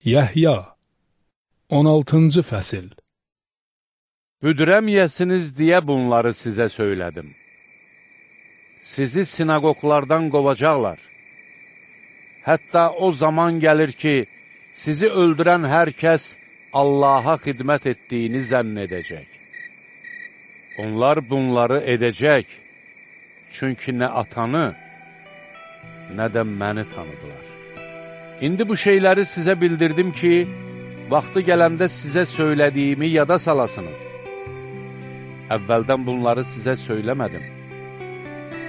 Yəhya 16-cı fəsil Büdürəmiyəsiniz deyə bunları sizə söylədim. Sizi sinagoglardan qovacaqlar. Hətta o zaman gəlir ki, sizi öldürən hər kəs Allaha xidmət etdiyini zənn edəcək. Onlar bunları edəcək, çünki nə atanı, nə də məni tanıdılar. İndi bu şeyləri sizə bildirdim ki, vaxtı gələndə sizə söylədiyimi yada salasınız. Əvvəldən bunları sizə söyləmədim.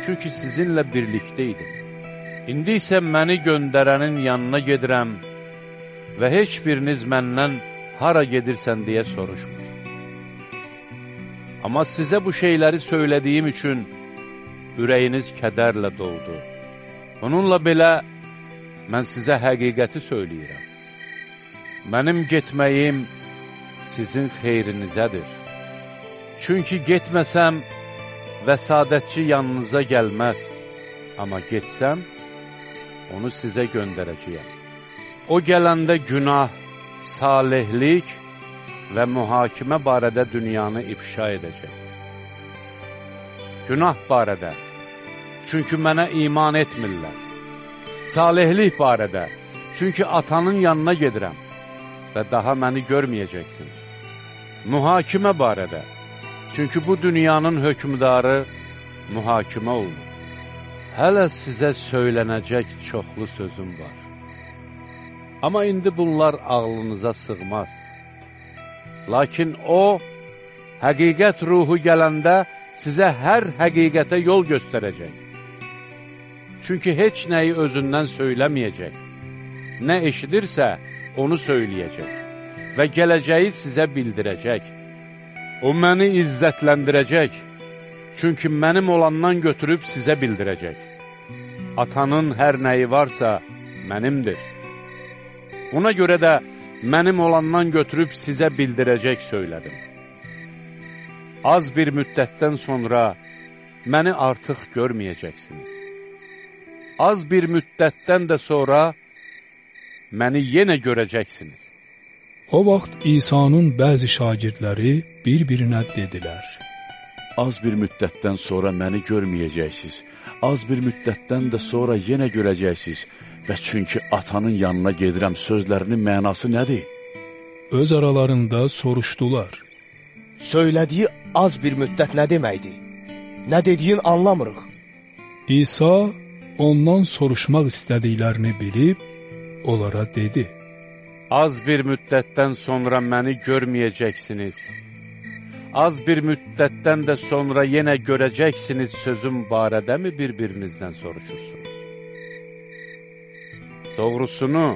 Çünki sizinlə birlikdə idim. İndi isə məni göndərənin yanına gedirəm və heç biriniz məndən hara gedirsən deyə soruşmur. Amma sizə bu şeyləri söylədiyim üçün ürəyiniz kədərlə doldu. Bununla belə, mən sizə həqiqəti söyləyirəm. Mənim getməyim sizin xeyrinizədir. Çünki getməsəm, vəsadətçi yanınıza gəlməz, amma getsəm, onu sizə göndərəcəyəm. O gələndə günah, salihlik və mühakimə barədə dünyanı ifşa edəcək. Günah barədə, çünki mənə iman etmirlər salihlik barədə, çünki atanın yanına gedirəm və daha məni görməyəcəksiniz. Mühakimə barədə, çünki bu dünyanın hökmdarı mühakimə olunur. Hələ sizə söylənəcək çoxlu sözüm var. Amma indi bunlar ağlınıza sığmaz. Lakin o, həqiqət ruhu gələndə sizə hər həqiqətə yol göstərəcək. Çünki heç nəyi özündən söyləməyəcək. Nə eşidirsə, onu söyləyəcək və gələcəyi sizə bildirəcək. O məni izzətləndirəcək, çünki mənim olandan götürüb sizə bildirəcək. Atanın hər nəyi varsa, mənimdir. Buna görə də mənim olandan götürüb sizə bildirəcək söylədim. Az bir müddətdən sonra məni artıq görməyəcəksiniz az bir müddətdən də sonra məni yenə görəcəksiniz. O vaxt İsa'nın bəzi şagirdləri bir-birinə dedilər. Az bir müddətdən sonra məni görməyəcəksiniz, az bir müddətdən də sonra yenə görəcəksiniz və çünki atanın yanına gedirəm sözlərinin mənası nədir? Öz aralarında soruşdular. Söylədiyi az bir müddət nə deməkdir? Nə dediyin anlamırıq. İsa ondan soruşmaq istədiklərini bilib, onlara dedi. Az bir müddətdən sonra məni görməyəcəksiniz. Az bir müddətdən də sonra yenə görəcəksiniz sözüm barədəmi bir-birinizdən soruşursunuz? Doğrusunu,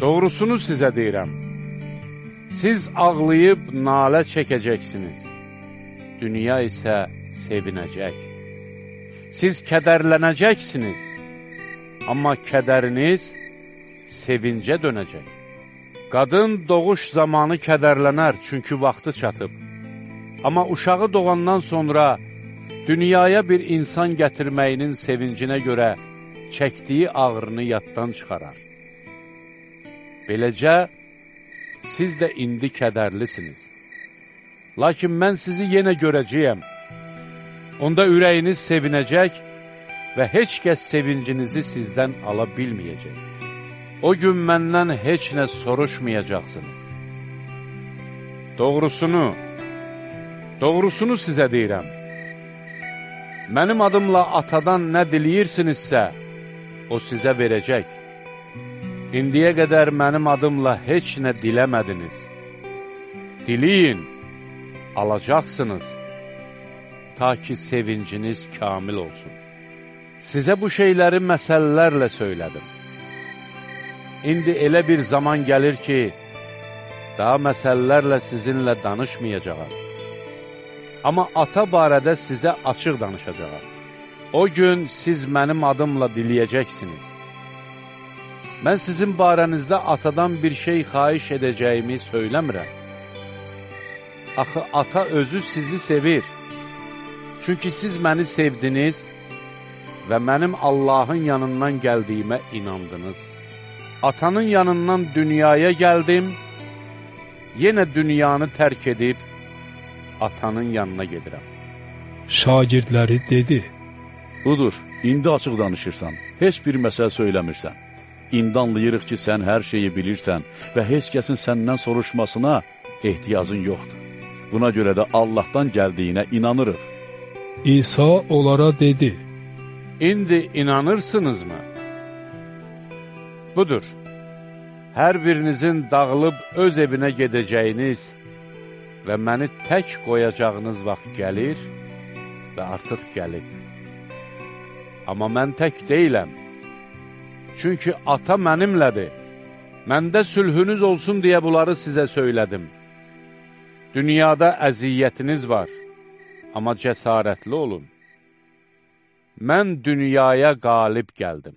doğrusunu sizə deyirəm. Siz ağlayıb nalə çəkəcəksiniz. Dünya isə sevinəcək. Siz kədərlənəcəksiniz, amma kədəriniz sevincə dönəcək. Qadın doğuş zamanı kədərlənər, çünki vaxtı çatıb. Amma uşağı doğandan sonra dünyaya bir insan gətirməyinin sevincinə görə çəkdiyi ağrını yaddan çıxarar. Beləcə, siz də indi kədərlisiniz. Lakin mən sizi yenə görəcəyəm Onda ürəyiniz sevinəcək və heç kəs sevincinizi sizdən ala bilməyəcək. O gün məndən heç nə soruşmayacaqsınız. Doğrusunu, doğrusunu sizə deyirəm. Mənim adımla atadan nə diliyirsinizsə, o sizə verəcək. İndiyə qədər mənim adımla heç nə diləmədiniz. Diliyin, alacaqsınız ta ki sevinciniz kamil olsun. Sizə bu şeyləri məsələlərlə söylədim. İndi elə bir zaman gəlir ki, daha məsələlərlə sizinlə danışmayacağam. Amma ata barədə sizə açıq danışacağam. O gün siz mənim adımla diləyəcəksiniz. Mən sizin barənizdə atadan bir şey xaiş edəcəyimi söyləmirəm. Axı ata özü sizi sevir. Çünki siz məni sevdiniz və mənim Allahın yanından gəldiyimə inandınız. atanın yanından dünyaya gəldim, yenə dünyanı tərk edib atanın yanına gedirəm. Şagirdləri dedi, Budur, indi açıq danışırsan, heç bir məsəl söyləmirsən. İndi anlayırıq ki, sən hər şeyi bilirsən və heç kəsin səndən soruşmasına ehtiyacın yoxdur. Buna görə də Allahdan gəldiyinə inanırıq. İsa onlara dedi, İndi inanırsınızmı? Budur, hər birinizin dağılıb öz evinə gedəcəyiniz və məni tək qoyacağınız vaxt gəlir və artıq gəlib. Amma mən tək deyiləm, çünki ata mənimlədir. Məndə sülhünüz olsun deyə bunları sizə söylədim. Dünyada əziyyətiniz var, amma cəsarətli olun. Mən dünyaya qalib gəldim.